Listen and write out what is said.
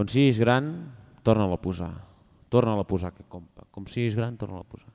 Quan siguis gran, torna-la a posar. Torna-la a posar aquest compa. Com siguis gran, torna-la a posar.